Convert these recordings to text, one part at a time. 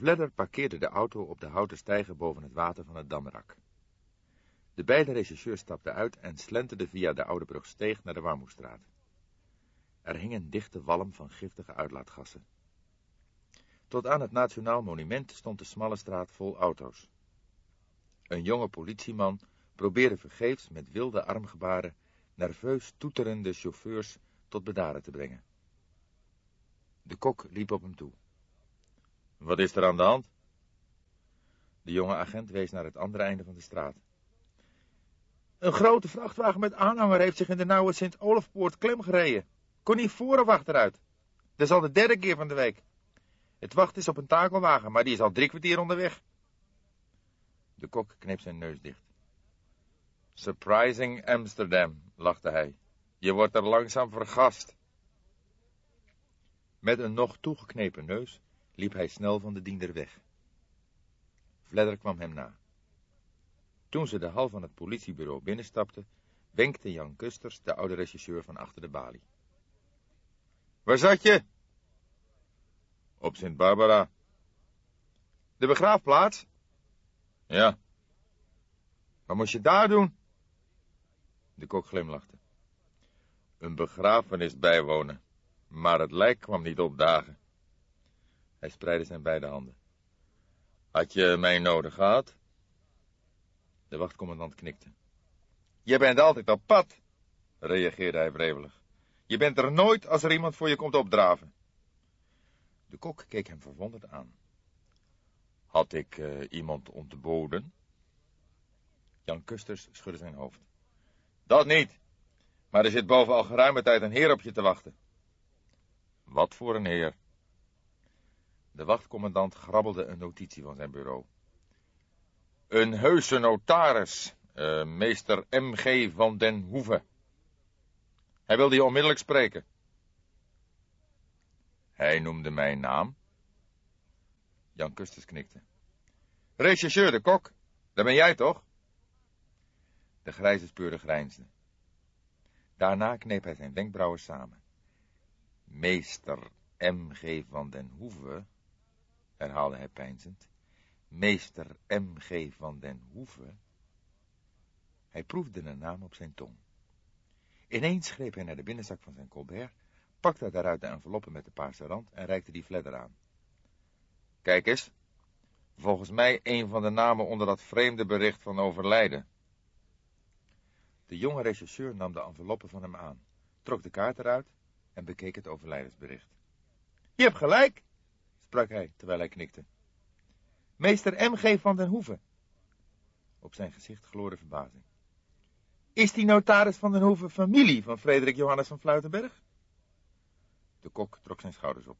Vledder parkeerde de auto op de houten steiger boven het water van het Damrak. De beide rechercheurs stapten uit en slenterden via de Oude Brugsteeg naar de Warmoestraat. Er hing een dichte walm van giftige uitlaatgassen. Tot aan het Nationaal Monument stond de smalle straat vol auto's. Een jonge politieman probeerde vergeefs met wilde armgebaren nerveus toeterende chauffeurs tot bedaren te brengen. De kok liep op hem toe. Wat is er aan de hand? De jonge agent wees naar het andere einde van de straat. Een grote vrachtwagen met aanhanger heeft zich in de nauwe Sint-Olafpoort klem gereden. Kon niet voor of achteruit. Dat is al de derde keer van de week. Het wacht is op een takelwagen, maar die is al drie kwartier onderweg. De kok kneep zijn neus dicht. Surprising Amsterdam, lachte hij. Je wordt er langzaam vergast. Met een nog toegeknepen neus liep hij snel van de diender weg. Vledder kwam hem na. Toen ze de hal van het politiebureau binnenstapte, wenkte Jan Kusters, de oude regisseur van achter de balie. Waar zat je? Op Sint Barbara. De begraafplaats? Ja. Wat moest je daar doen? De kok glimlachte. Een begrafenis bijwonen, maar het lijk kwam niet opdagen. Hij spreidde zijn beide handen. Had je mij nodig gehad? De wachtcommandant knikte. Je bent altijd op pad, reageerde hij wrevelig. Je bent er nooit als er iemand voor je komt opdraven. De kok keek hem verwonderd aan. Had ik uh, iemand ontboden? Jan Kusters schudde zijn hoofd. Dat niet. Maar er zit boven al geruime tijd een heer op je te wachten. Wat voor een heer? De wachtcommandant grabbelde een notitie van zijn bureau. Een heuse notaris, uh, meester M.G. van den Hoeve. Hij wilde je onmiddellijk spreken. Hij noemde mijn naam. Jan Kusters knikte. Rechercheur de kok, dat ben jij toch? De grijze speurde grijnsde. Daarna kneep hij zijn wenkbrauwen samen. Meester M.G. van den Hoeve, herhaalde hij peinzend. Meester M.G. van den Hoeve. Hij proefde een naam op zijn tong. Ineens greep hij naar de binnenzak van zijn colbert, pakte daaruit de enveloppe met de paarse rand en reikte die fledder aan. Kijk eens, volgens mij een van de namen onder dat vreemde bericht van overlijden. De jonge rechercheur nam de enveloppe van hem aan, trok de kaart eruit en bekeek het overlijdensbericht. Je hebt gelijk, sprak hij terwijl hij knikte. Meester M.G. van den Hoeve. Op zijn gezicht gloorde verbazing. Is die notaris van den Hoeve familie van Frederik Johannes van Fluitenberg? De kok trok zijn schouders op.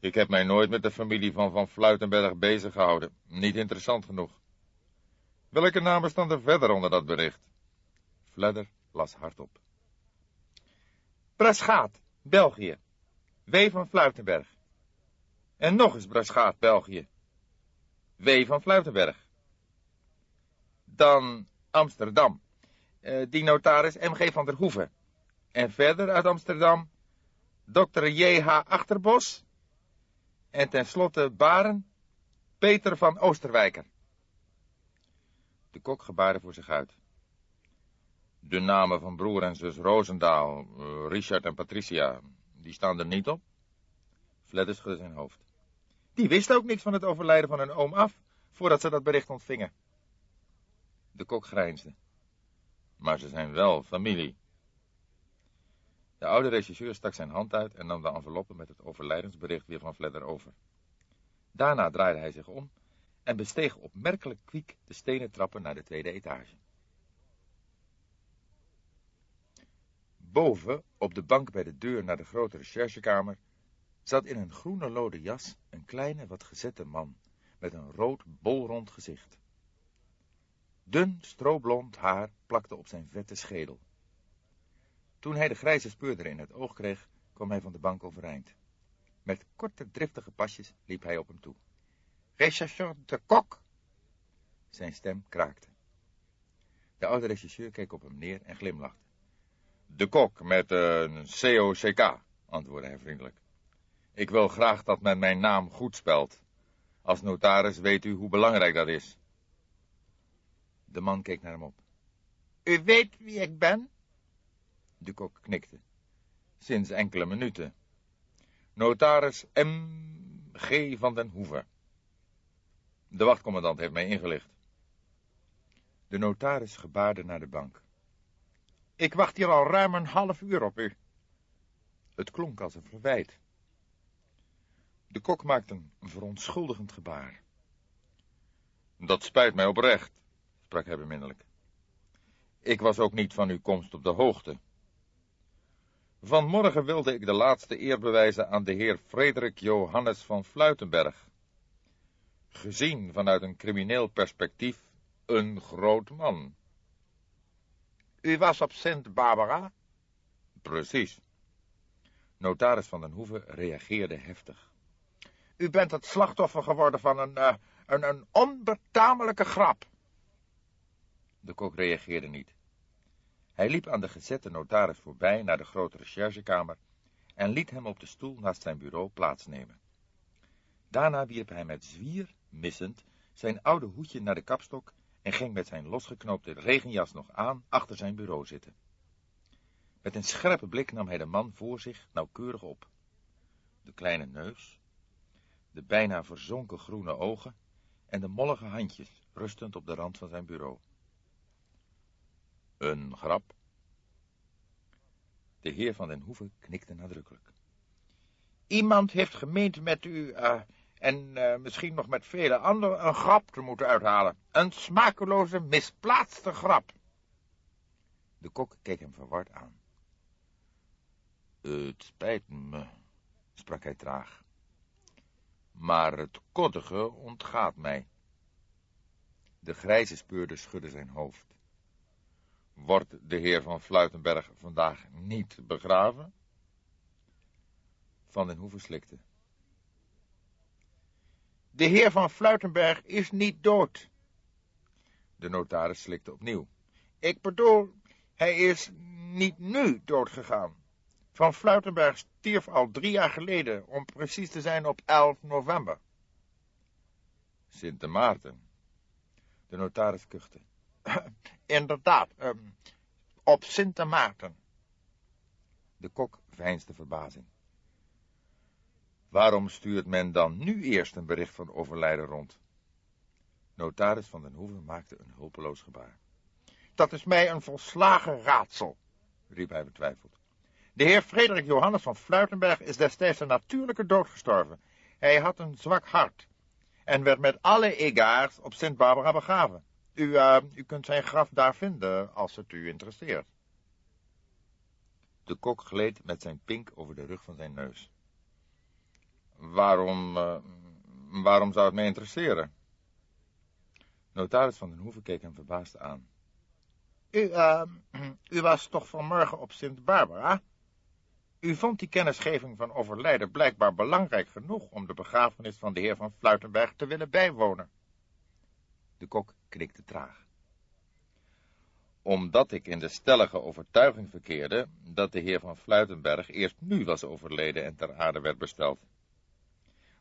Ik heb mij nooit met de familie van Van Fluitenberg bezig gehouden. Niet interessant genoeg. Welke namen staan er verder onder dat bericht? Fledder las hardop. Braschaat, België. W. van Fluitenberg. En nog eens Braschaat, België. W. van Fluitenberg. Dan Amsterdam. Uh, die notaris M.G. van der Hoeven. En verder uit Amsterdam Dr. J.H. Achterbos. En tenslotte Baren, Peter van Oosterwijker. De kok gebaarde voor zich uit. De namen van broer en zus Roosendaal, eh, Richard en Patricia, die staan er niet op? Fledder schudde zijn hoofd. Die wisten ook niks van het overlijden van hun oom af, voordat ze dat bericht ontvingen. De kok grijnsde. Maar ze zijn wel familie. De oude regisseur stak zijn hand uit en nam de enveloppe met het overlijdensbericht weer van Fledder over. Daarna draaide hij zich om en besteeg opmerkelijk kwiek de stenen trappen naar de tweede etage. Boven, op de bank bij de deur naar de grote recherchekamer, zat in een groene lode jas een kleine, wat gezette man, met een rood, bolrond gezicht. Dun, stroblond haar plakte op zijn vette schedel. Toen hij de grijze speurder in het oog kreeg, kwam hij van de bank overeind. Met korte, driftige pasjes liep hij op hem toe. Rechercheur de kok! Zijn stem kraakte. De oude rechercheur keek op hem neer en glimlachte. De kok met een COCK, antwoordde hij vriendelijk. Ik wil graag dat men mijn naam goed spelt. Als notaris weet u hoe belangrijk dat is. De man keek naar hem op. U weet wie ik ben? De kok knikte. Sinds enkele minuten. Notaris M. G. van den Hoeven. De wachtcommandant heeft mij ingelicht. De notaris gebaarde naar de bank. Ik wacht hier al ruim een half uur op u. Het klonk als een verwijt. De kok maakte een verontschuldigend gebaar. Dat spijt mij oprecht, sprak hij beminnelijk. Ik was ook niet van uw komst op de hoogte. Vanmorgen wilde ik de laatste eer bewijzen aan de heer Frederik Johannes van Fluitenberg. Gezien vanuit een crimineel perspectief een groot man. U was op Sint Barbara? Precies. Notaris van den Hoeve reageerde heftig. U bent het slachtoffer geworden van een, uh, een, een onbetamelijke grap. De kok reageerde niet. Hij liep aan de gezette notaris voorbij naar de grote recherchekamer en liet hem op de stoel naast zijn bureau plaatsnemen. Daarna wierp hij met zwier, missend, zijn oude hoedje naar de kapstok en ging met zijn losgeknoopte regenjas nog aan achter zijn bureau zitten. Met een scherpe blik nam hij de man voor zich nauwkeurig op. De kleine neus, de bijna verzonken groene ogen en de mollige handjes rustend op de rand van zijn bureau. Een grap? De heer van den Hoeve knikte nadrukkelijk. Iemand heeft gemeend met u, uh, en uh, misschien nog met vele anderen, een grap te moeten uithalen. Een smakeloze, misplaatste grap. De kok keek hem verward aan. Het spijt me, sprak hij traag. Maar het koddige ontgaat mij. De grijze speurder schudde zijn hoofd. Wordt de heer van Fluitenberg vandaag niet begraven? Van den Hoeve slikte. De heer van Fluitenberg is niet dood. De notaris slikte opnieuw. Ik bedoel, hij is niet nu doodgegaan. Van Fluitenberg stierf al drie jaar geleden, om precies te zijn op 11 november. Sint Maarten. De notaris kuchte. Inderdaad, um, op Sint Maarten. De kok veinsde verbazing. Waarom stuurt men dan nu eerst een bericht van overlijden rond? Notaris van den Hoeven maakte een hulpeloos gebaar. Dat is mij een volslagen raadsel, riep hij betwijfeld. De heer Frederik Johannes van Fluitenberg is destijds een natuurlijke dood gestorven. Hij had een zwak hart en werd met alle egaars op Sint Barbara begraven. U, uh, u kunt zijn graf daar vinden, als het u interesseert. De kok gleed met zijn pink over de rug van zijn neus. Waarom, uh, waarom zou het mij interesseren? Notaris van den Hoeve keek hem verbaasd aan. U, uh, u was toch vanmorgen op Sint Barbara? U vond die kennisgeving van overlijden blijkbaar belangrijk genoeg om de begrafenis van de heer van Fluitenberg te willen bijwonen. De kok knikte traag. Omdat ik in de stellige overtuiging verkeerde dat de heer van Fluitenberg eerst nu was overleden en ter aarde werd besteld.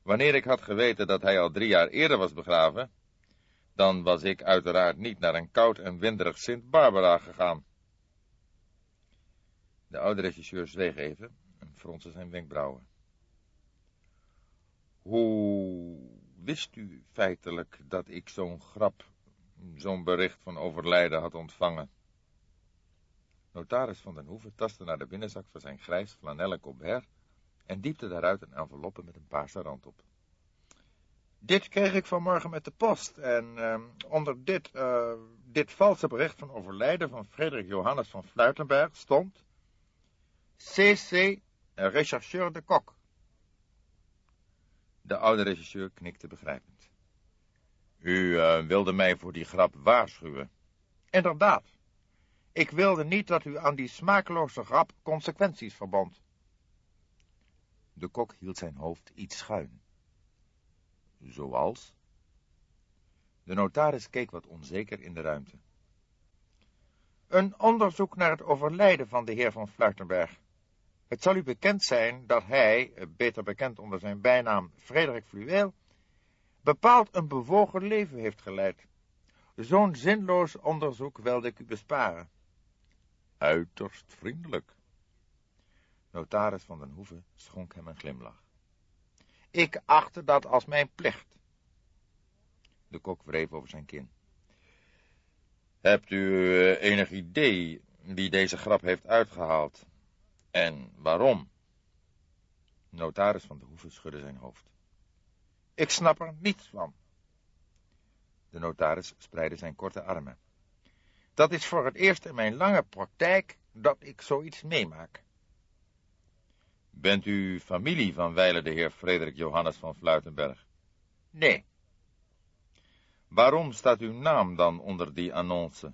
Wanneer ik had geweten dat hij al drie jaar eerder was begraven, dan was ik uiteraard niet naar een koud en winderig Sint Barbara gegaan. De oude regisseur zweeg even en fronste zijn wenkbrauwen. Hoe wist u feitelijk dat ik zo'n grap, zo'n bericht van overlijden had ontvangen? Notaris van den Hoeve tastte naar de binnenzak van zijn grijs flanellen colbert en diepte daaruit een enveloppe met een paarse rand op. Dit kreeg ik vanmorgen met de post en uh, onder dit, uh, dit valse bericht van overlijden van Frederik Johannes van Fluitenberg stond C.C. rechercheur de Kok. De oude regisseur knikte begrijpend. U uh, wilde mij voor die grap waarschuwen. Inderdaad. Ik wilde niet dat u aan die smakeloze grap consequenties verbond. De kok hield zijn hoofd iets schuin. Zoals? De notaris keek wat onzeker in de ruimte. Een onderzoek naar het overlijden van de heer van Fluitenberg. Het zal u bekend zijn dat hij, beter bekend onder zijn bijnaam Frederik Fluweel, bepaald een bewogen leven heeft geleid. Zo'n zinloos onderzoek wilde ik u besparen. Uiterst vriendelijk. Notaris van den Hoeve schonk hem een glimlach. Ik achtte dat als mijn plicht. De kok wreef over zijn kin. Hebt u eh, enig idee wie deze grap heeft uitgehaald? En waarom? Notaris van de Hoeve schudde zijn hoofd. Ik snap er niets van. De notaris spreidde zijn korte armen. Dat is voor het eerst in mijn lange praktijk dat ik zoiets meemaak. Bent u familie van wijle de heer Frederik Johannes van Fluitenberg? Nee. Waarom staat uw naam dan onder die annonce?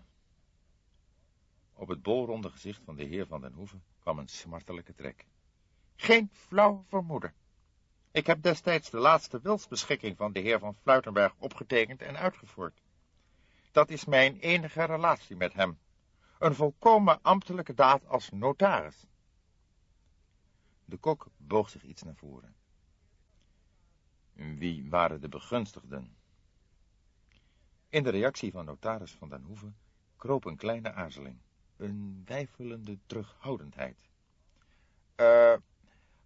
Op het bolronde gezicht van de heer van den Hoeve kwam een smartelijke trek. Geen flauw vermoeden. Ik heb destijds de laatste wilsbeschikking van de heer van Fluitenberg opgetekend en uitgevoerd. Dat is mijn enige relatie met hem. Een volkomen ambtelijke daad als notaris. De kok boog zich iets naar voren. Wie waren de begunstigden? In de reactie van notaris van den Hoeve kroop een kleine aarzeling, een weifelende terughoudendheid. Eh,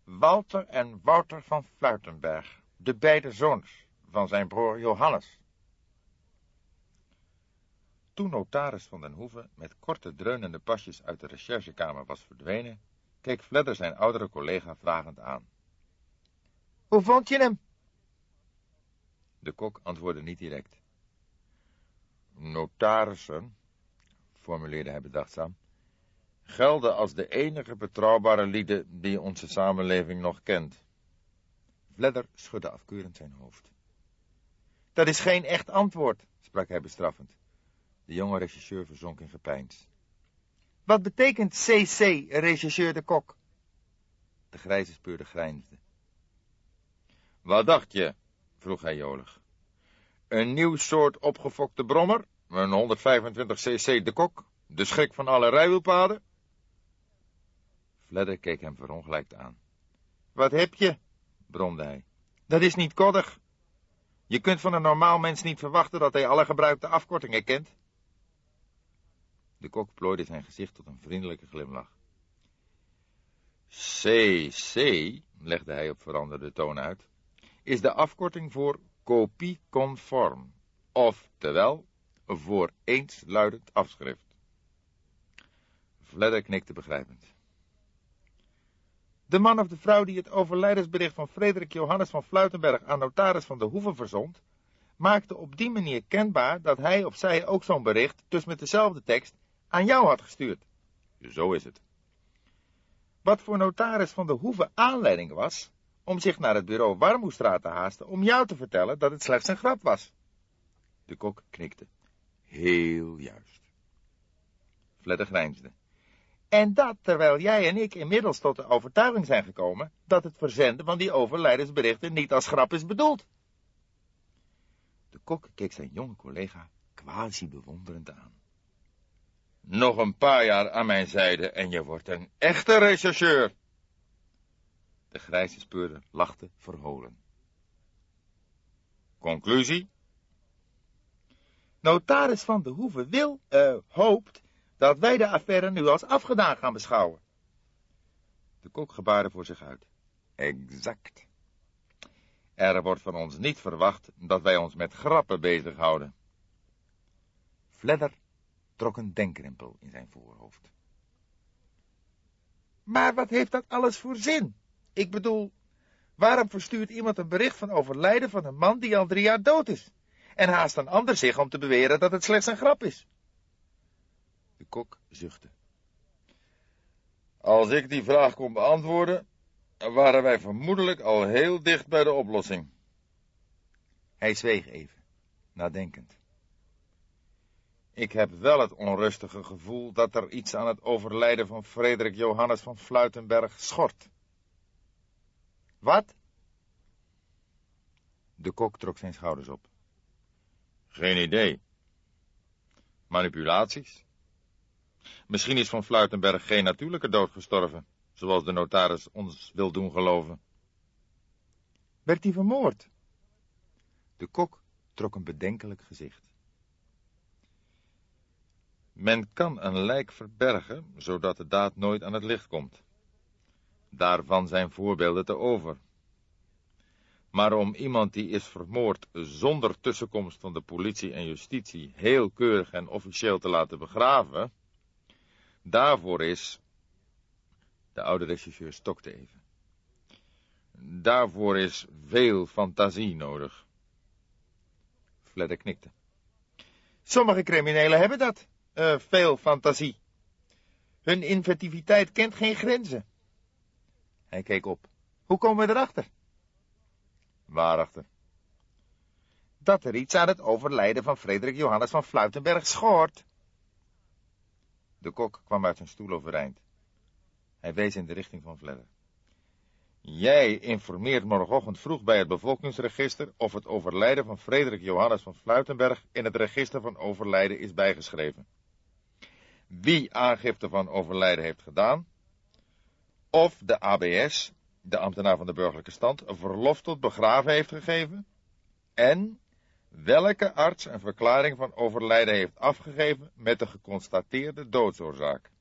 Walter en Wouter van Fluitenberg, de beide zoons van zijn broer Johannes. Toen notaris van den Hoeve met korte dreunende pasjes uit de recherchekamer was verdwenen, keek Fledder zijn oudere collega vragend aan. Hoe vond je hem? De kok antwoordde niet direct. Notarissen, formuleerde hij bedachtzaam, gelden als de enige betrouwbare lieden die onze samenleving nog kent. Fledder schudde afkeurend zijn hoofd. Dat is geen echt antwoord, sprak hij bestraffend. De jonge regisseur verzonk in gepeins. Wat betekent CC, regisseur de kok? De grijze speurde grijnsde. Wat dacht je? vroeg hij jolig. Een nieuw soort opgefokte brommer, een 125 cc de kok, de schrik van alle rijwielpaden? Fledder keek hem verongelijkt aan. Wat heb je? bromde hij. Dat is niet koddig. Je kunt van een normaal mens niet verwachten dat hij alle gebruikte afkortingen kent. De kok plooide zijn gezicht tot een vriendelijke glimlach. CC, legde hij op veranderde toon uit, is de afkorting voor kopieconform, oftewel voor eensluidend afschrift. Fledder knikte begrijpend. De man of de vrouw die het overlijdensbericht van Frederik Johannes van Fluitenberg aan notaris van de Hoeve verzond, maakte op die manier kenbaar dat hij of zij ook zo'n bericht, dus met dezelfde tekst, aan jou had gestuurd. Zo is het. Wat voor notaris van de Hoeve aanleiding was om zich naar het bureau Warmoestraat te haasten om jou te vertellen dat het slechts een grap was. De kok knikte. Heel juist. Fledder grijnsde. En dat terwijl jij en ik inmiddels tot de overtuiging zijn gekomen dat het verzenden van die overlijdensberichten niet als grap is bedoeld. De kok keek zijn jonge collega quasi bewonderend aan. Nog een paar jaar aan mijn zijde en je wordt een echte rechercheur. De grijze speurder lachte verholen. Conclusie? Notaris van de Hoeve wil, uh, hoopt, dat wij de affaire nu als afgedaan gaan beschouwen. De kok gebaarde voor zich uit. Exact. Er wordt van ons niet verwacht dat wij ons met grappen bezighouden. Fledder trok een denkrimpel in zijn voorhoofd. Maar wat heeft dat alles voor zin? Ik bedoel, waarom verstuurt iemand een bericht van overlijden van een man die al drie jaar dood is? En haast een ander zich om te beweren dat het slechts een grap is? De kok zuchtte. Als ik die vraag kon beantwoorden, waren wij vermoedelijk al heel dicht bij de oplossing. Hij zweeg even, nadenkend. Ik heb wel het onrustige gevoel dat er iets aan het overlijden van Frederik Johannes van Fluitenberg schort. Wat? De kok trok zijn schouders op. Geen idee. Manipulaties? Misschien is van Fluitenberg geen natuurlijke dood gestorven. zoals de notaris ons wil doen geloven. Werd hij vermoord? De kok trok een bedenkelijk gezicht. Men kan een lijk verbergen, zodat de daad nooit aan het licht komt. Daarvan zijn voorbeelden te over. Maar om iemand die is vermoord zonder tussenkomst van de politie en justitie heel keurig en officieel te laten begraven, daarvoor is... De oude regisseur stokte even. Daarvoor is veel fantasie nodig. Fledder knikte. Sommige criminelen hebben dat, uh, veel fantasie. Hun inventiviteit kent geen grenzen. Hij keek op. Hoe komen we erachter? Waarachter? Dat er iets aan het overlijden van Frederik Johannes van Fluitenberg schort. De kok kwam uit zijn stoel overeind. Hij wees in de richting van Vledder. Jij informeert morgenochtend vroeg bij het bevolkingsregister of het overlijden van Frederik Johannes van Fluitenberg in het register van overlijden is bijgeschreven. Wie aangifte van overlijden heeft gedaan, of de ABS, de ambtenaar van de burgerlijke stand, een verlof tot begraven heeft gegeven, en welke arts een verklaring van overlijden heeft afgegeven met de geconstateerde doodsoorzaak.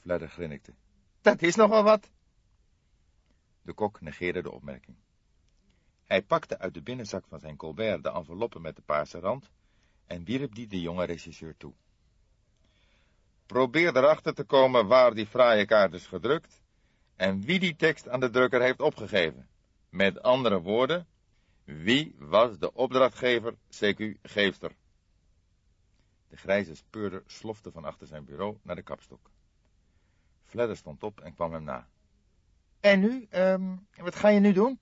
Fledder grinnikte. Dat is nogal wat. De kok negeerde de opmerking. Hij pakte uit de binnenzak van zijn colbert de enveloppe met de paarse rand en wierp die de jonge regisseur toe. Probeer erachter te komen waar die fraaie kaart is gedrukt en wie die tekst aan de drukker heeft opgegeven. Met andere woorden, wie was de opdrachtgever, CQ Geefster? De grijze speurder slofte van achter zijn bureau naar de kapstok. Fledder stond op en kwam hem na. En nu, um, wat ga je nu doen?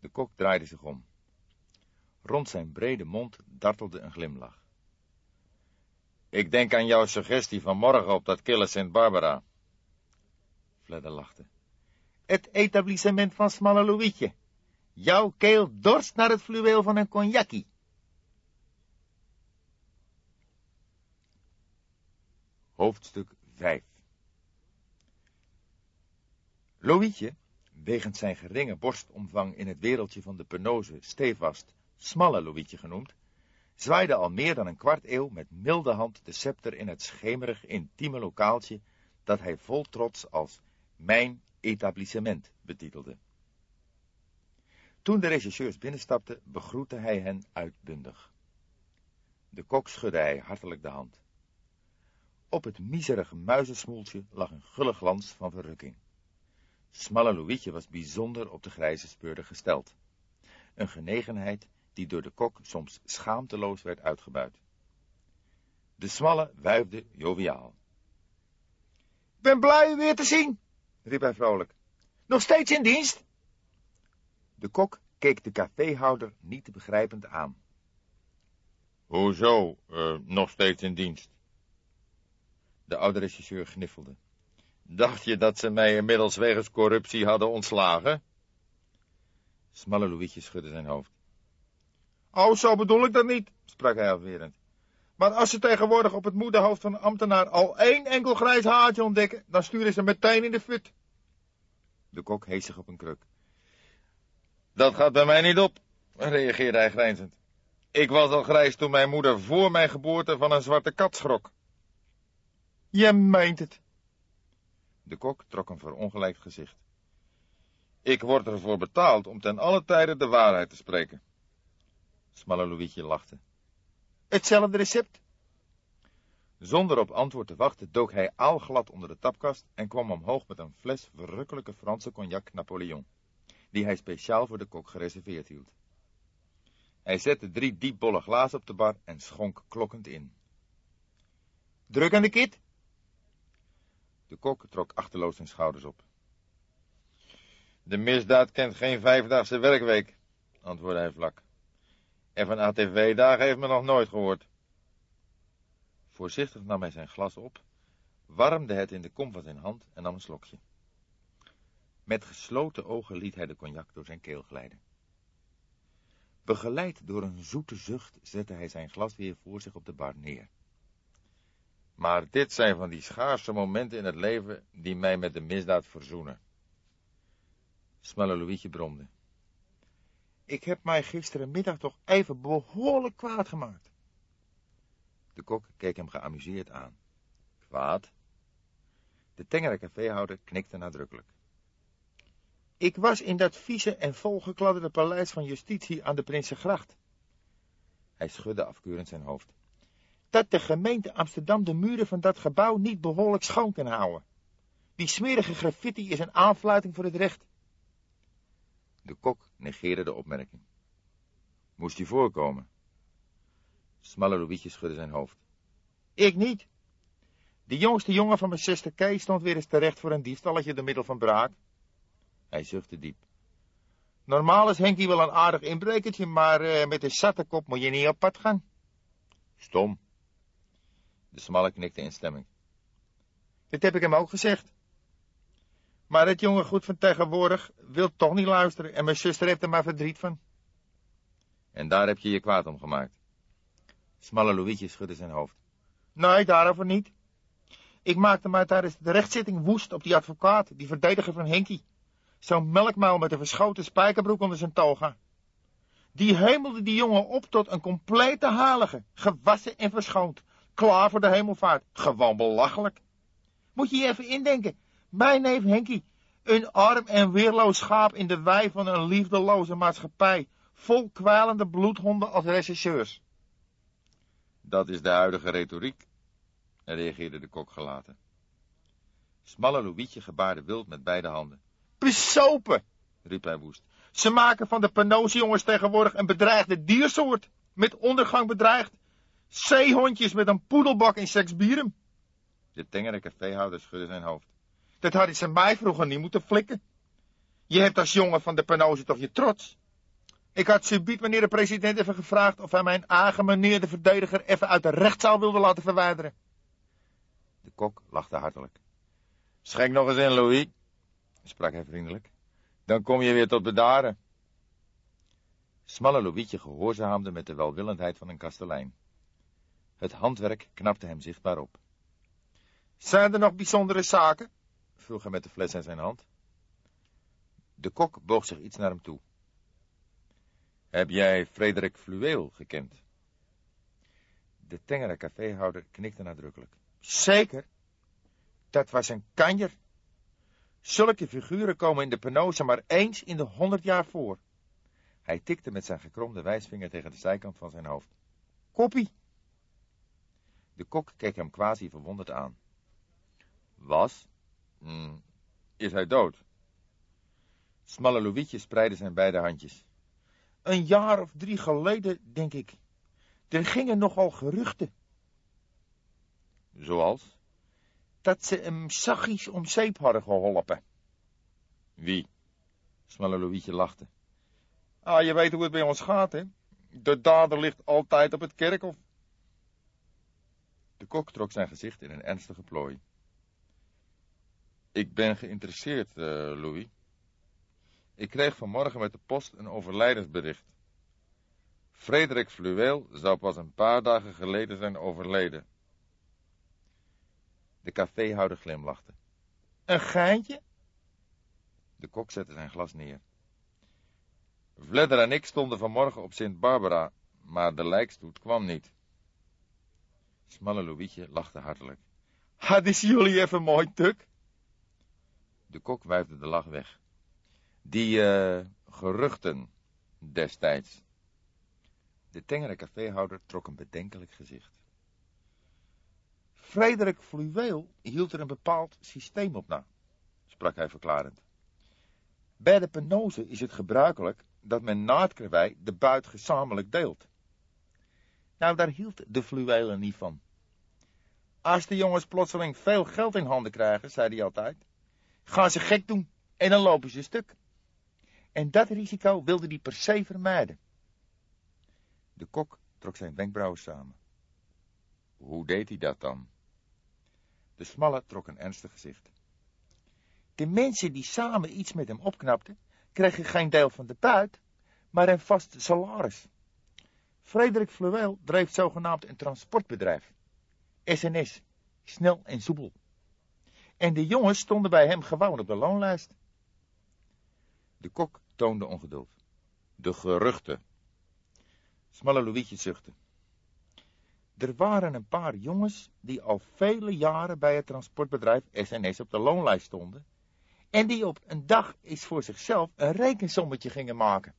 De kok draaide zich om. Rond zijn brede mond dartelde een glimlach. Ik denk aan jouw suggestie van morgen op dat kille Sint Barbara. Fledder lachte. Het etablissement van Smalle Louietje. Jouw keel dorst naar het fluweel van een cognackie. Hoofdstuk 5 Louietje, wegens zijn geringe borstomvang in het wereldje van de penose, stevast, smalle Louietje genoemd, zwaaide al meer dan een kwart eeuw met milde hand de scepter in het schemerig intieme lokaaltje dat hij vol trots als mijn etablissement betitelde. Toen de regisseurs binnenstapten, begroette hij hen uitbundig. De kok schudde hij hartelijk de hand. Op het miserige muizensmoeltje lag een gulle glans van verrukking. Smalle Louietje was bijzonder op de grijze speurder gesteld. Een genegenheid die door de kok soms schaamteloos werd uitgebuit. De smalle wuifde joviaal. Ik ben blij u weer te zien, riep hij vrolijk. Nog steeds in dienst? De kok keek de caféhouder niet begrijpend aan. Hoezo, uh, nog steeds in dienst? De oude regisseur gniffelde. Dacht je dat ze mij inmiddels wegens corruptie hadden ontslagen? Smalle Louietje schudde zijn hoofd. Oh, zo bedoel ik dat niet, sprak hij afwerend. Maar als ze tegenwoordig op het moederhoofd van een ambtenaar al één enkel grijs haartje ontdekken, dan sturen ze meteen in de fut. De kok hees zich op een kruk. Dat gaat bij mij niet op, reageerde hij grijnzend. Ik was al grijs toen mijn moeder voor mijn geboorte van een zwarte kat schrok. Je meent het. De kok trok een verongelijkt gezicht. Ik word ervoor betaald om ten alle tijde de waarheid te spreken. Smalle Louietje lachte. Hetzelfde recept? Zonder op antwoord te wachten dook hij aalglad onder de tapkast en kwam omhoog met een fles verrukkelijke Franse cognac Napoleon, die hij speciaal voor de kok gereserveerd hield. Hij zette drie diepbolle glazen op de bar en schonk klokkend in. Druk aan de kit? De kok trok achterloos zijn schouders op. De misdaad kent geen vijfdaagse werkweek, antwoordde hij vlak. En van ATV-dagen heeft men nog nooit gehoord. Voorzichtig nam hij zijn glas op, warmde het in de kom van zijn hand en nam een slokje. Met gesloten ogen liet hij de cognac door zijn keel glijden. Begeleid door een zoete zucht zette hij zijn glas weer voor zich op de bar neer. Maar dit zijn van die schaarse momenten in het leven die mij met de misdaad verzoenen. Smalle Louietje bromde. Ik heb mij gisterenmiddag toch even behoorlijk kwaad gemaakt. De kok keek hem geamuseerd aan. Kwaad? De tengere caféhouder knikte nadrukkelijk. Ik was in dat vieze en volgekladderde paleis van justitie aan de Prinsengracht. Hij schudde afkeurend zijn hoofd. Dat de gemeente Amsterdam de muren van dat gebouw niet behoorlijk schoon kan houden. Die smerige graffiti is een aanfluiting voor het recht. De kok negeerde de opmerking. Moest u voorkomen? Smalle Louietje schudde zijn hoofd. Ik niet. De jongste jongen van mijn zuster Kees stond weer eens terecht voor een diefstalletje door middel van braak. Hij zuchtte diep. Normaal is Henkie wel een aardig inbrekertje, maar uh, met een zatte kop moet je niet op pad gaan. Stom. De smalle knikte in stemming. Dit heb ik hem ook gezegd. Maar het jonge goed van tegenwoordig wil toch niet luisteren en mijn zuster heeft er maar verdriet van. En daar heb je je kwaad om gemaakt. Smalle Louietje schudde zijn hoofd. Nee, daarover niet. Ik maakte mij tijdens de rechtszitting woest op die advocaat, die verdediger van Henkie. Zo'n melkmuil met een verschoten spijkerbroek onder zijn toga. Die hemelde die jongen op tot een complete halige, gewassen en verschoond. Klaar voor de hemelvaart. Gewoon belachelijk. Moet je je even indenken. Mijn neef Henkie, een arm en weerloos schaap in de wei van een liefdeloze maatschappij, vol kwalende bloedhonden als rechercheurs. Dat is de huidige retoriek, reageerde de kok gelaten. Smalle Louietje gebaarde wild met beide handen. Besopen, riep hij woest. Ze maken van de Panoosjongens tegenwoordig een bedreigde diersoort, met ondergang bedreigd. Zeehondjes met een poedelbak in seksbieren. De tengere caféhouder schudde zijn hoofd. Dat hadden ze mij vroeger niet moeten flikken. Je hebt als jongen van de Penoze toch je trots. Ik had subiet meneer de president even gevraagd of hij mijn aangemeneerde de verdediger even uit de rechtszaal wilde laten verwijderen. De kok lachte hartelijk. Schenk nog eens in, Louis, sprak hij vriendelijk. Dan kom je weer tot bedaren. Smalle Louietje gehoorzaamde met de welwillendheid van een kastelein. Het handwerk knapte hem zichtbaar op. Zijn er nog bijzondere zaken? vroeg hij met de fles in zijn hand. De kok boog zich iets naar hem toe. Heb jij Frederik Fluweel gekend? De tengere caféhouder knikte nadrukkelijk. Zeker. Dat was een kanjer. Zulke figuren komen in de penose maar eens in de honderd jaar voor. Hij tikte met zijn gekromde wijsvinger tegen de zijkant van zijn hoofd. Koppie. De kok keek hem quasi verwonderd aan. Was? Hm, is hij dood? Smalle Louietje spreidde zijn beide handjes. Een jaar of drie geleden, denk ik. Er gingen nogal geruchten. Zoals? Dat ze hem zachtjes om zeep hadden geholpen. Wie? Smalle Louietje lachte. Ah, je weet hoe het bij ons gaat, hè? De dader ligt altijd op het kerkhof. De kok trok zijn gezicht in een ernstige plooi. Ik ben geïnteresseerd, uh, Louis. Ik kreeg vanmorgen met de post een overlijdensbericht. Frederik Fluweel zou pas een paar dagen geleden zijn overleden. De caféhouder glimlachte. Een geintje? De kok zette zijn glas neer. Vledder en ik stonden vanmorgen op Sint Barbara, maar de lijkstoet kwam niet. Smalle Louietje lachte hartelijk. Hadden jullie even mooi tuk? De kok wuifde de lach weg. Die uh, geruchten destijds. De tengere caféhouder trok een bedenkelijk gezicht. Frederik Fluweel hield er een bepaald systeem op na, sprak hij verklarend. Bij de penose is het gebruikelijk dat men na het de buit gezamenlijk deelt. Nou, daar hield de Fluwelen niet van. Als de jongens plotseling veel geld in handen krijgen, zei hij altijd, gaan ze gek doen en dan lopen ze stuk. En dat risico wilde hij per se vermijden. De kok trok zijn wenkbrauwen samen. Hoe deed hij dat dan? De smalle trok een ernstig gezicht. De mensen die samen iets met hem opknapten, kregen geen deel van de buit, maar een vast salaris. Frederik Fluweel dreef zogenaamd een transportbedrijf, SNS, snel en soepel. En de jongens stonden bij hem gewoon op de loonlijst. De kok toonde ongeduld. De geruchten. Smalle Louietje zuchtte. Er waren een paar jongens die al vele jaren bij het transportbedrijf SNS op de loonlijst stonden en die op een dag eens voor zichzelf een rekensommetje gingen maken.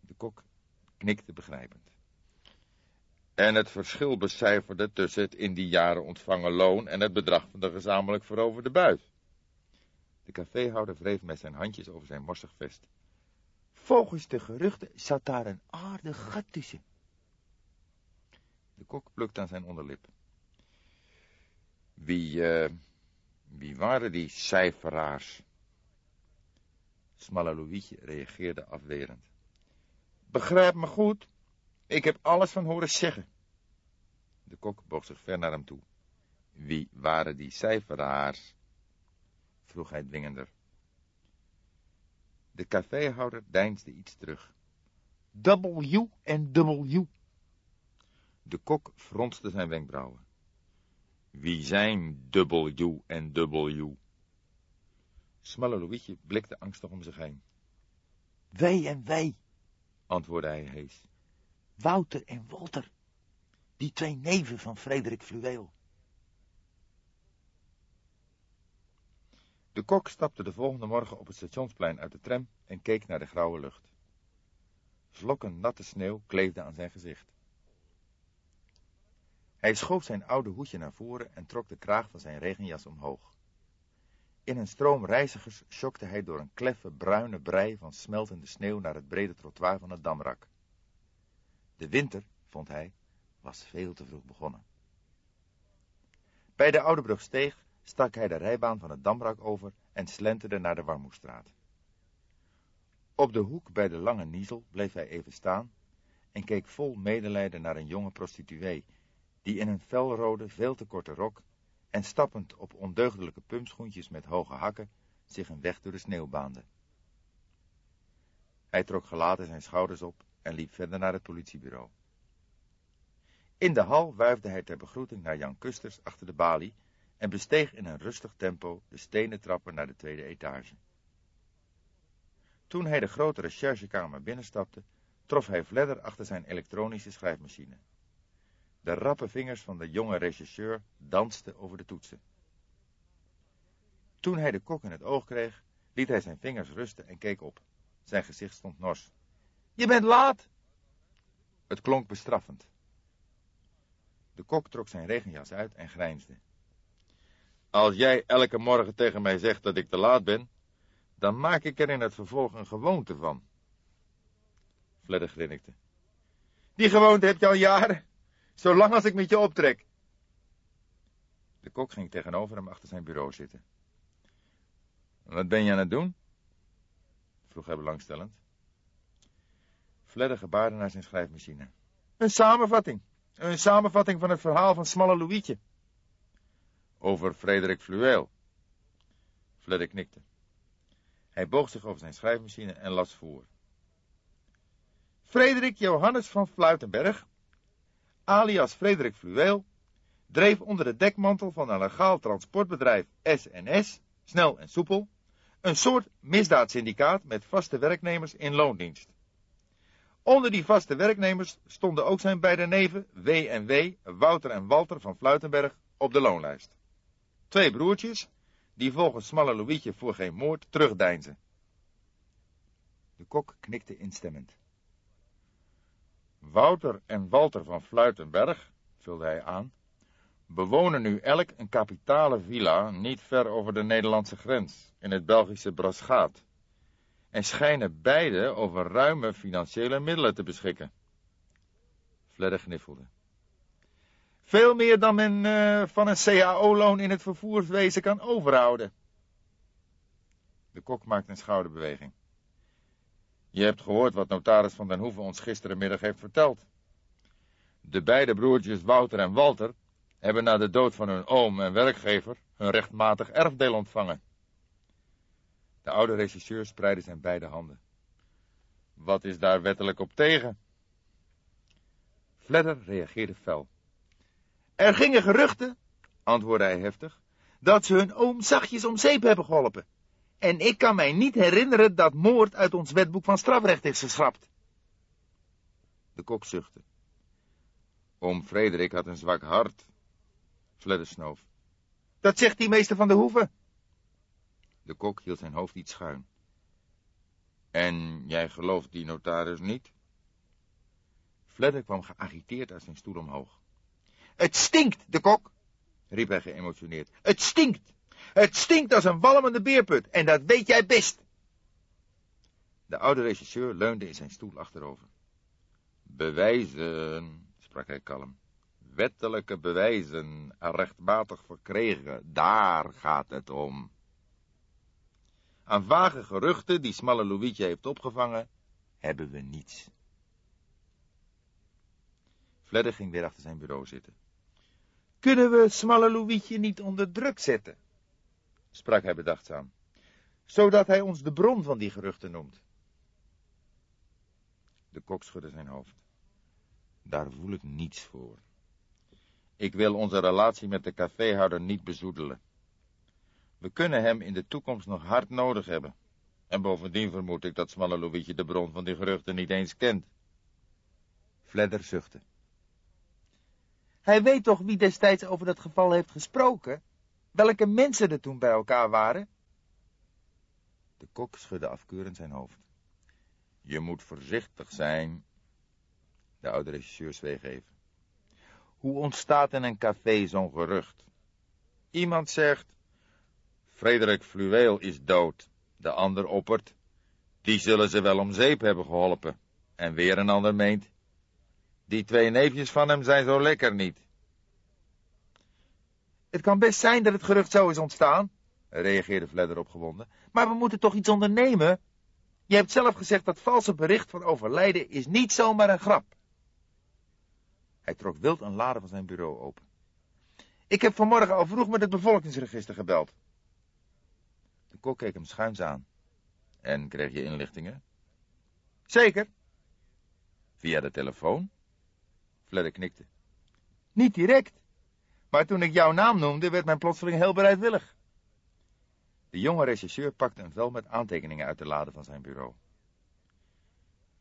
De kok knikte begrijpend. En het verschil becijferde tussen het in die jaren ontvangen loon en het bedrag van de gezamenlijk veroverde buit. De caféhouder wreef met zijn handjes over zijn morsig vest. Volgens de geruchten zat daar een aardig gat tussen. De kok plukte aan zijn onderlip. Wie, uh, wie waren die cijferaars? Smalle Louietje reageerde afwerend. Begrijp me goed, ik heb alles van horen zeggen. De kok boog zich ver naar hem toe. Wie waren die cijferaars? Vroeg hij dwingender. De caféhouder deinsde iets terug. W en W. De kok fronste zijn wenkbrauwen. Wie zijn W en W? Smalle Louietje blikte angstig om zich heen. Wij en wij, antwoordde hij hees. Wouter en Walter, die twee neven van Frederik Fluweel. De kok stapte de volgende morgen op het stationsplein uit de tram en keek naar de grauwe lucht. Vlokken natte sneeuw kleefden aan zijn gezicht. Hij schoof zijn oude hoedje naar voren en trok de kraag van zijn regenjas omhoog. In een stroom reizigers schokte hij door een kleffe bruine brei van smeltende sneeuw naar het brede trottoir van het Damrak. De winter, vond hij, was veel te vroeg begonnen. Bij de Oude Brug steeg stak hij de rijbaan van het Damrak over en slenterde naar de Warmoestraat. Op de hoek bij de Lange Niezel bleef hij even staan en keek vol medelijden naar een jonge prostituee die in een felrode, veel te korte rok en stappend op ondeugdelijke pumpschoentjes met hoge hakken zich een weg door de sneeuw baande. Hij trok gelaten zijn schouders op en liep verder naar het politiebureau. In de hal wuifde hij ter begroeting naar Jan Kusters achter de balie en besteeg in een rustig tempo de stenen trappen naar de tweede etage. Toen hij de grote recherchekamer binnenstapte, trof hij Vledder achter zijn elektronische schrijfmachine. De rappe vingers van de jonge rechercheur dansten over de toetsen. Toen hij de kok in het oog kreeg, liet hij zijn vingers rusten en keek op. Zijn gezicht stond nors. Je bent laat! Het klonk bestraffend. De kok trok zijn regenjas uit en grijnsde. Als jij elke morgen tegen mij zegt dat ik te laat ben, dan maak ik er in het vervolg een gewoonte van. Fledder grinnikte. Die gewoonte heb je al jaren. Zolang als ik met je optrek. De kok ging tegenover hem achter zijn bureau zitten. Wat ben je aan het doen? vroeg hij belangstellend. Fledder gebaarde naar zijn schrijfmachine. Een samenvatting. Een samenvatting van het verhaal van Smalle Louietje. Over Frederik Fluweel. Fledder knikte. Hij boog zich over zijn schrijfmachine en las voor. Frederik Johannes van Fluitenberg alias Frederik Fluweel, dreef onder de dekmantel van een legaal transportbedrijf SNS, snel en soepel, een soort misdaadsyndicaat met vaste werknemers in loondienst. Onder die vaste werknemers stonden ook zijn beide neven, W en W, Wouter en Walter van Fluitenberg, op de loonlijst. Twee broertjes, die volgens Smalle Louietje voor geen moord terugdeinzen. De kok knikte instemmend. Wouter en Walter van Fluitenberg, vulde hij aan, bewonen nu elk een kapitale villa niet ver over de Nederlandse grens, in het Belgische Braschaat, en schijnen beide over ruime financiële middelen te beschikken. Fledder gniffelde. Veel meer dan men uh, van een CAO-loon in het vervoerswezen kan overhouden. De kok maakte een schouderbeweging. Je hebt gehoord wat notaris van den Hoeven ons gisterenmiddag heeft verteld. De beide broertjes Wouter en Walter hebben na de dood van hun oom en werkgever hun rechtmatig erfdeel ontvangen. De oude regisseur spreidde zijn beide handen. Wat is daar wettelijk op tegen? Fledder reageerde fel. Er gingen geruchten, antwoordde hij heftig, dat ze hun oom zachtjes om zeep hebben geholpen. En ik kan mij niet herinneren dat moord uit ons wetboek van strafrecht is geschrapt. De kok zuchtte. Oom Frederik had een zwak hart. Fledder snoof. Dat zegt die meester van de Hoeve. De kok hield zijn hoofd iets schuin. En jij gelooft die notaris niet? Fledder kwam geagiteerd uit zijn stoel omhoog. Het stinkt, de kok, riep hij geëmotioneerd. Het stinkt. Het stinkt als een walmende beerput, en dat weet jij best. De oude regisseur leunde in zijn stoel achterover. Bewijzen, sprak hij kalm. Wettelijke bewijzen, rechtmatig verkregen, daar gaat het om. Aan vage geruchten die smalle Louietje heeft opgevangen, hebben we niets. Fledder ging weer achter zijn bureau zitten. Kunnen we smalle Louietje niet onder druk zetten? sprak hij bedachtzaam. Zodat hij ons de bron van die geruchten noemt. De kok schudde zijn hoofd. Daar voel ik niets voor. Ik wil onze relatie met de caféhouder niet bezoedelen. We kunnen hem in de toekomst nog hard nodig hebben. En bovendien vermoed ik dat smalle Louietje de bron van die geruchten niet eens kent. Fledder zuchtte. Hij weet toch wie destijds over dat geval heeft gesproken? Welke mensen er toen bij elkaar waren? De kok schudde afkeurend zijn hoofd. Je moet voorzichtig zijn. De oude regisseur zweeg even. Hoe ontstaat in een café zo'n gerucht? Iemand zegt, Frederik Fluweel is dood. De ander oppert, die zullen ze wel om zeep hebben geholpen. En weer een ander meent, die twee neefjes van hem zijn zo lekker niet. Het kan best zijn dat het gerucht zo is ontstaan, reageerde Fledder opgewonden, maar we moeten toch iets ondernemen? Je hebt zelf gezegd dat valse bericht van overlijden is niet zomaar een grap. Hij trok wild een lade van zijn bureau open. Ik heb vanmorgen al vroeg met het bevolkingsregister gebeld. De kok keek hem schuins aan. En kreeg je inlichtingen? Zeker. Via de telefoon? Fledder knikte. Niet direct. Maar toen ik jouw naam noemde, werd men plotseling heel bereidwillig. De jonge regisseur pakte een vel met aantekeningen uit de lade van zijn bureau.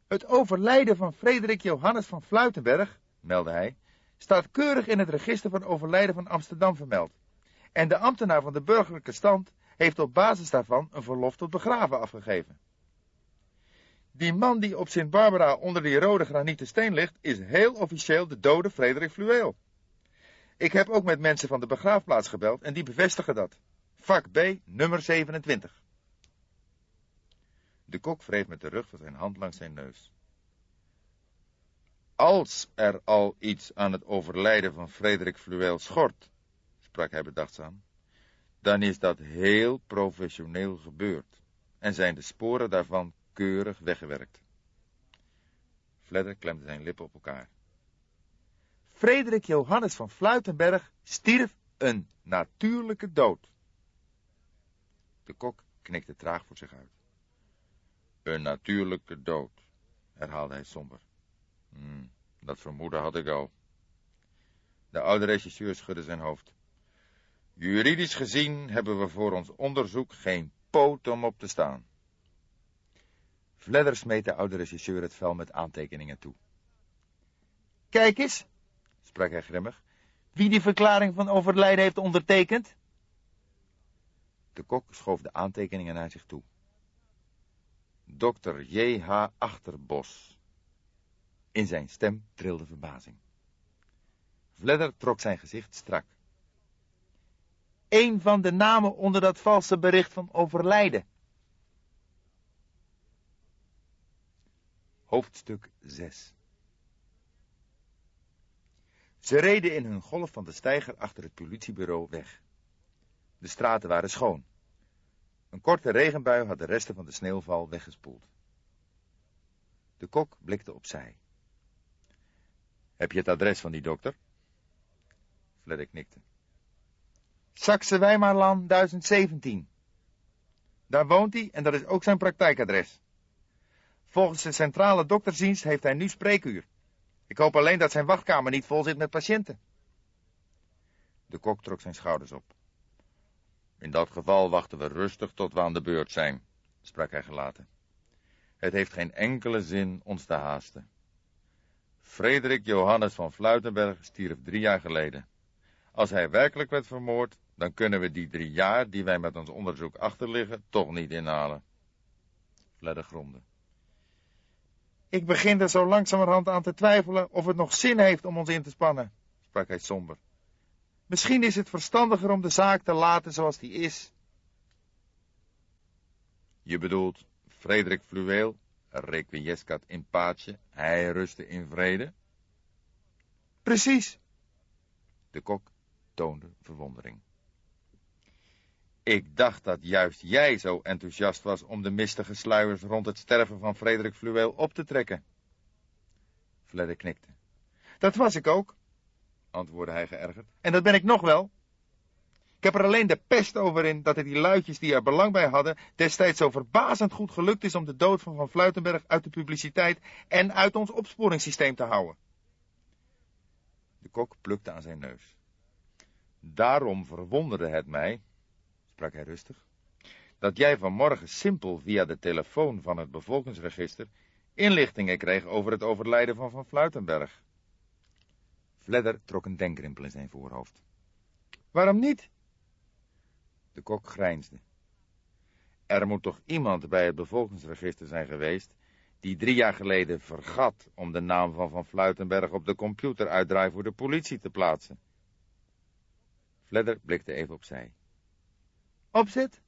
Het overlijden van Frederik Johannes van Fluitenberg, meldde hij, staat keurig in het register van overlijden van Amsterdam vermeld. En de ambtenaar van de burgerlijke stand heeft op basis daarvan een verlof tot begraven afgegeven. Die man die op Sint Barbara onder die rode granieten steen ligt, is heel officieel de dode Frederik Fluweel. Ik heb ook met mensen van de begraafplaats gebeld en die bevestigen dat. Vak B, nummer 27. De kok wreef met de rug van zijn hand langs zijn neus. Als er al iets aan het overlijden van Frederik Fluweel schort, sprak hij bedachtzaam, dan is dat heel professioneel gebeurd en zijn de sporen daarvan keurig weggewerkt. Fledder klemde zijn lippen op elkaar. Frederik Johannes van Fluitenberg stierf een natuurlijke dood. De kok knikte traag voor zich uit. Een natuurlijke dood, herhaalde hij somber. Hmm, dat vermoeden had ik al. De oude regisseur schudde zijn hoofd. Juridisch gezien hebben we voor ons onderzoek geen poot om op te staan. Fledder smeet de oude regisseur het vel met aantekeningen toe. Kijk eens, sprak hij grimmig, wie die verklaring van overlijden heeft ondertekend? De kok schoof de aantekeningen naar zich toe. Dr. J.H. Achterbos. In zijn stem trilde verbazing. Vledder trok zijn gezicht strak. Een van de namen onder dat valse bericht van overlijden. Hoofdstuk 6 Ze reden in hun golf van de steiger achter het politiebureau weg. De straten waren schoon. Een korte regenbui had de resten van de sneeuwval weggespoeld. De kok blikte opzij. Heb je het adres van die dokter? Fledder knikte. Saxe Weimarland 1017. Daar woont hij en dat is ook zijn praktijkadres. Volgens de centrale doktersdienst heeft hij nu spreekuur. Ik hoop alleen dat zijn wachtkamer niet vol zit met patiënten. De kok trok zijn schouders op. In dat geval wachten we rustig tot we aan de beurt zijn, sprak hij gelaten. Het heeft geen enkele zin ons te haasten. Frederik Johannes van Fluitenberg stierf drie jaar geleden. Als hij werkelijk werd vermoord, dan kunnen we die drie jaar die wij met ons onderzoek achterliggen toch niet inhalen. Fledder gromde. Ik begin er zo langzamerhand aan te twijfelen of het nog zin heeft om ons in te spannen, sprak hij somber. Misschien is het verstandiger om de zaak te laten zoals die is. Je bedoelt Frederik Fluweel, requiescat in pace, hij rustte in vrede? Precies. De kok toonde verwondering. Ik dacht dat juist jij zo enthousiast was om de mistige sluiers rond het sterven van Frederik Fluweel op te trekken. Fledder knikte. Dat was ik ook, antwoordde hij geërgerd. En dat ben ik nog wel. Ik heb er alleen de pest over in dat het die luidjes die er belang bij hadden destijds zo verbazend goed gelukt is om de dood van Van Fluitenberg uit de publiciteit en uit ons opsporingssysteem te houden. De kok plukte aan zijn neus. Daarom verwonderde het mij, sprak hij rustig, dat jij vanmorgen simpel via de telefoon van het bevolkingsregister inlichtingen kreeg over het overlijden van Van Fluitenberg. Fledder trok een denkrimpel in zijn voorhoofd. Waarom niet? De kok grijnsde. Er moet toch iemand bij het bevolkingsregister zijn geweest die drie jaar geleden vergat om de naam van Van Fluitenberg op de computer uitdraai voor de politie te plaatsen. Fledder blikte even opzij. Opzet?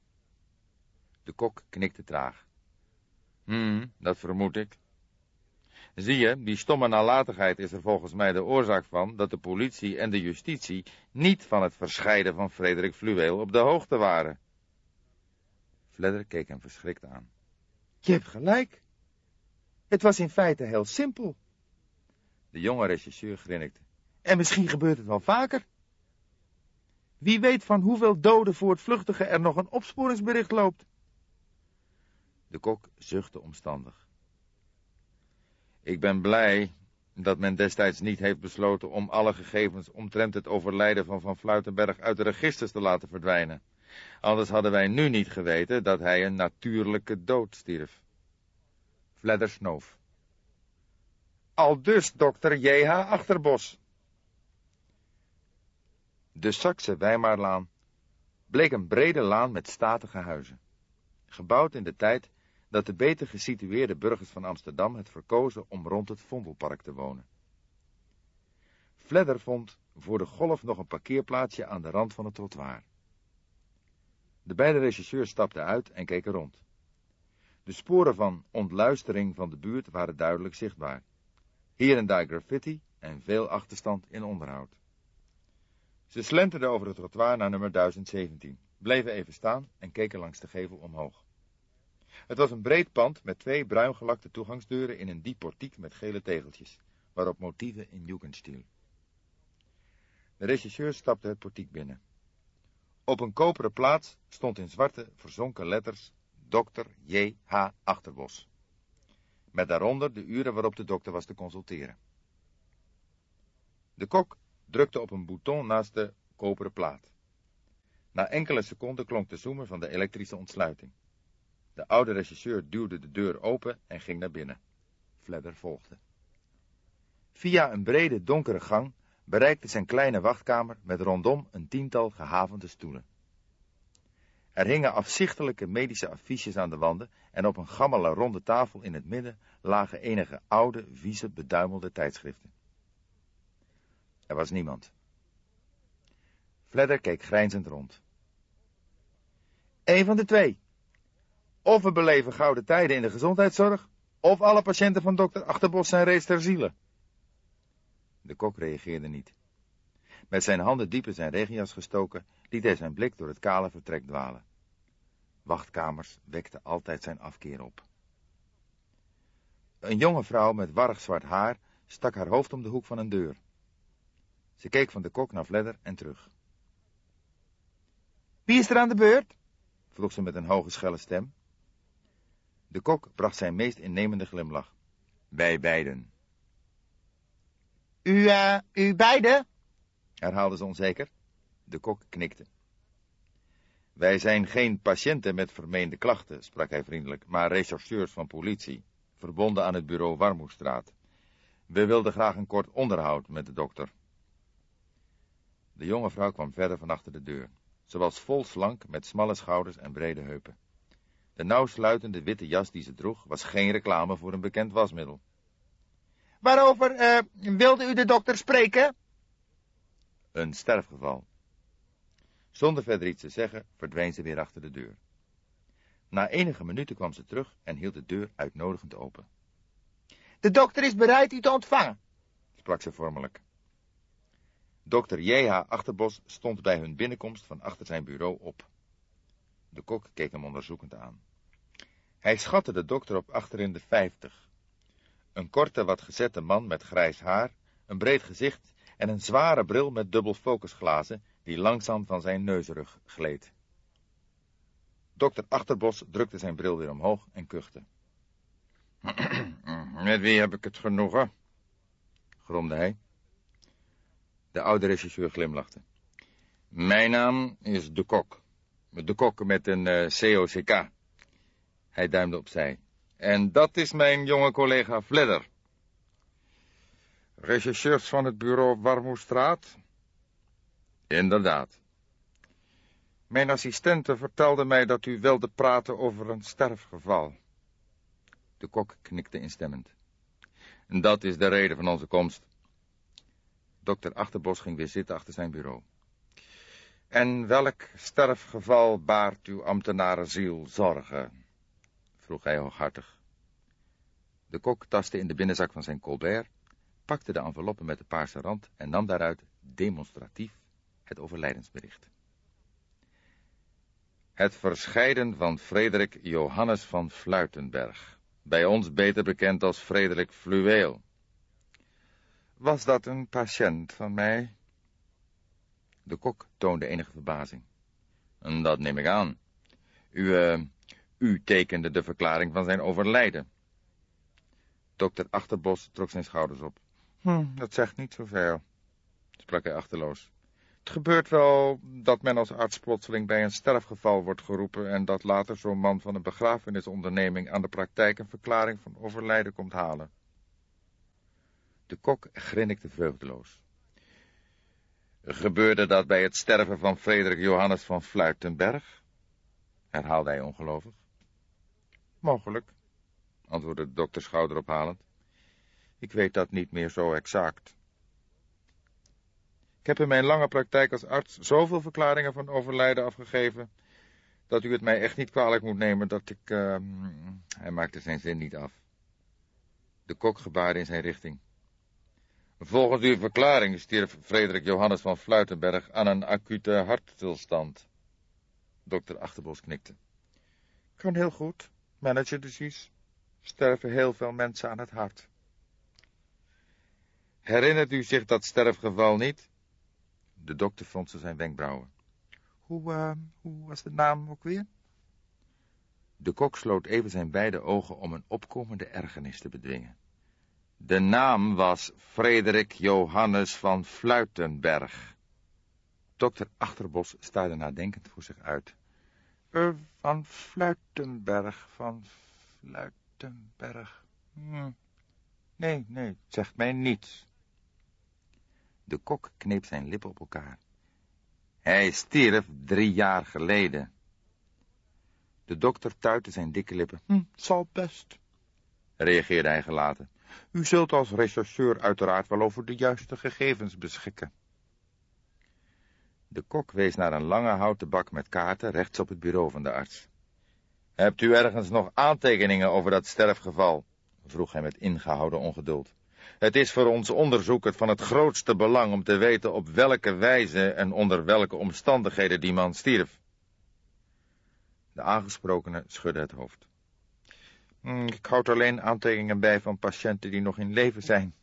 De kok knikte traag. Hm, dat vermoed ik. Zie je, die stomme nalatigheid is er volgens mij de oorzaak van dat de politie en de justitie niet van het verscheiden van Frederik Fluweel op de hoogte waren. Fledder keek hem verschrikt aan. Je hebt gelijk. Het was in feite heel simpel. De jonge rechercheur grinnikte. En misschien gebeurt het wel vaker. Wie weet van hoeveel doden voor het vluchtige er nog een opsporingsbericht loopt. De kok zuchtte omstandig. Ik ben blij dat men destijds niet heeft besloten om alle gegevens omtrent het overlijden van Van Fluitenberg uit de registers te laten verdwijnen. Anders hadden wij nu niet geweten dat hij een natuurlijke dood stierf. Fledder snoof. Al dus dokter J.H. Achterbos. De Saxe Weimarlaan bleek een brede laan met statige huizen. Gebouwd in de tijd dat de beter gesitueerde burgers van Amsterdam het verkozen om rond het Vondelpark te wonen. Fledder vond voor de golf nog een parkeerplaatsje aan de rand van het trottoir. De beide regisseurs stapten uit en keken rond. De sporen van ontluistering van de buurt waren duidelijk zichtbaar. Hier en daar graffiti en veel achterstand in onderhoud. Ze slenterden over het trottoir naar nummer 1017, bleven even staan en keken langs de gevel omhoog. Het was een breed pand met twee bruin gelakte toegangsdeuren in een diep portiek met gele tegeltjes, waarop motieven in Jugendstil. De regisseur stapte het portiek binnen. Op een koperen plaats stond in zwarte, verzonken letters Dr. J. H. Achterbos. Met daaronder de uren waarop de dokter was te consulteren. De kok drukte op een bouton naast de koperen plaat. Na enkele seconden klonk de zoemer van de elektrische ontsluiting. De oude regisseur duwde de deur open en ging naar binnen. Fledder volgde. Via een brede, donkere gang bereikte zijn kleine wachtkamer met rondom een tiental gehavende stoelen. Er hingen afzichtelijke medische affiches aan de wanden en op een gammele ronde tafel in het midden lagen enige oude, vieze, beduimelde tijdschriften. Er was niemand. Fledder keek grijnzend rond. Een van de twee, of we beleven gouden tijden in de gezondheidszorg, of alle patiënten van dokter Achterbos zijn reeds ter ziele. De kok reageerde niet. Met zijn handen diep in zijn regenjas gestoken, liet hij zijn blik door het kale vertrek dwalen. Wachtkamers wekten altijd zijn afkeer op. Een jonge vrouw met warrig zwart haar stak haar hoofd om de hoek van een deur. Ze keek van de kok naar Fledder en terug. Wie is er aan de beurt? vroeg ze met een hoge schelle stem. De kok bracht zijn meest innemende glimlach. Wij beiden. U, uh, u beiden? herhaalde ze onzeker. De kok knikte. Wij zijn geen patiënten met vermeende klachten, sprak hij vriendelijk, maar rechercheurs van politie, verbonden aan het bureau Warmoestraat. We wilden graag een kort onderhoud met de dokter. De jonge vrouw kwam verder van achter de deur. Ze was vol slank, met smalle schouders en brede heupen. De nauwsluitende witte jas die ze droeg, was geen reclame voor een bekend wasmiddel. Waarover uh, wilde u de dokter spreken? Een sterfgeval. Zonder verder iets te zeggen, verdween ze weer achter de deur. Na enige minuten kwam ze terug en hield de deur uitnodigend open. De dokter is bereid u te ontvangen, sprak ze vormelijk. Dokter J.H. Achterbos stond bij hun binnenkomst van achter zijn bureau op. De kok keek hem onderzoekend aan. Hij schatte de dokter op achterin de vijftig. Een korte, wat gezette man met grijs haar, een breed gezicht en een zware bril met dubbel focusglazen die langzaam van zijn neusrug gleed. Dokter Achterbos drukte zijn bril weer omhoog en kuchte. Met wie heb ik het genoegen? gromde hij. De oude regisseur glimlachte. Mijn naam is De Kok. De Kok met een uh, eh, COCK. Hij duimde opzij. En dat is mijn jonge collega Vledder. Rechercheurs van het bureau Warmoestraat? Inderdaad. Mijn assistente vertelde mij dat u wilde praten over een sterfgeval. De kok knikte instemmend. Dat is de reden van onze komst. Dokter Achterbos ging weer zitten achter zijn bureau. En welk sterfgeval baart uw ambtenarenziel zorgen? vroeg hij hooghartig. De kok tastte in de binnenzak van zijn colbert, pakte de enveloppe met de paarse rand en nam daaruit demonstratief het overlijdensbericht. Het verscheiden van Frederik Johannes van Fluitenberg, bij ons beter bekend als Frederik Fluweel. Was dat een patiënt van mij? De kok toonde enige verbazing. Dat neem ik aan. U, uh, u tekende de verklaring van zijn overlijden. Dokter Achterbos trok zijn schouders op. Hm, dat zegt niet zoveel, sprak hij achterloos. Het gebeurt wel dat men als arts plotseling bij een sterfgeval wordt geroepen en dat later zo'n man van een begrafenisonderneming aan de praktijk een verklaring van overlijden komt halen. De kok grinnikte vreugdeloos. Gebeurde dat bij het sterven van Frederik Johannes van Fluitenberg? herhaalde hij ongelovig. Mogelijk, antwoordde de dokter schouderophalend. Ik weet dat niet meer zo exact. Ik heb in mijn lange praktijk als arts zoveel verklaringen van overlijden afgegeven, dat u het mij echt niet kwalijk moet nemen dat ik... Uh... Hij maakte zijn zin niet af. De kok gebaarde in zijn richting. Volgens uw verklaring stierf Frederik Johannes van Fluitenberg aan een acute hartstilstand. Dokter Achterbos knikte. Kan heel goed. Manager disease. Sterven heel veel mensen aan het hart. Herinnert u zich dat sterfgeval niet? De dokter fronste zijn wenkbrauwen. Hoe, uh, hoe was de naam ook weer? De kok sloot even zijn beide ogen om een opkomende ergernis te bedwingen. De naam was Frederik Johannes van Fluitenberg. Dokter Achterbos staarde nadenkend voor zich uit. Uh, van Fluitenberg, van Fluitenberg. Hm. Nee, nee, zegt mij niets. De kok kneep zijn lippen op elkaar. Hij stierf drie jaar geleden. De dokter tuitte zijn dikke lippen. Hm, zal best, reageerde hij gelaten. U zult als rechercheur uiteraard wel over de juiste gegevens beschikken. De kok wees naar een lange houten bak met kaarten rechts op het bureau van de arts. Hebt u ergens nog aantekeningen over dat sterfgeval? vroeg hij met ingehouden ongeduld. Het is voor ons onderzoek het van het grootste belang om te weten op welke wijze en onder welke omstandigheden die man stierf. De aangesprokene schudde het hoofd. Hm, ik houd alleen aantekeningen bij van patiënten die nog in leven zijn.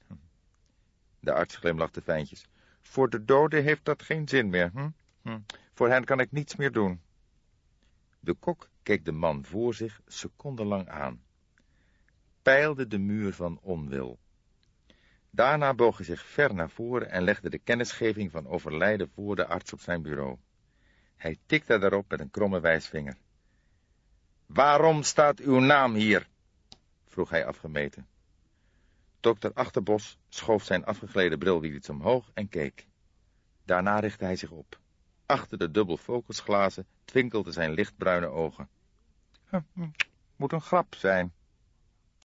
De arts glimlachte fijntjes. Voor de doden heeft dat geen zin meer. Hm? Hm. Voor hen kan ik niets meer doen. De kok keek de man voor zich secondenlang aan. Peilde de muur van onwil. Daarna boog hij zich ver naar voren en legde de kennisgeving van overlijden voor de arts op zijn bureau. Hij tikte daarop met een kromme wijsvinger. Waarom staat uw naam hier? vroeg hij afgemeten. Dokter Achterbos schoof zijn afgegleden bril weer iets omhoog en keek. Daarna richtte hij zich op. Achter de dubbel focusglazen twinkelden zijn lichtbruine ogen. Hm, moet een grap zijn,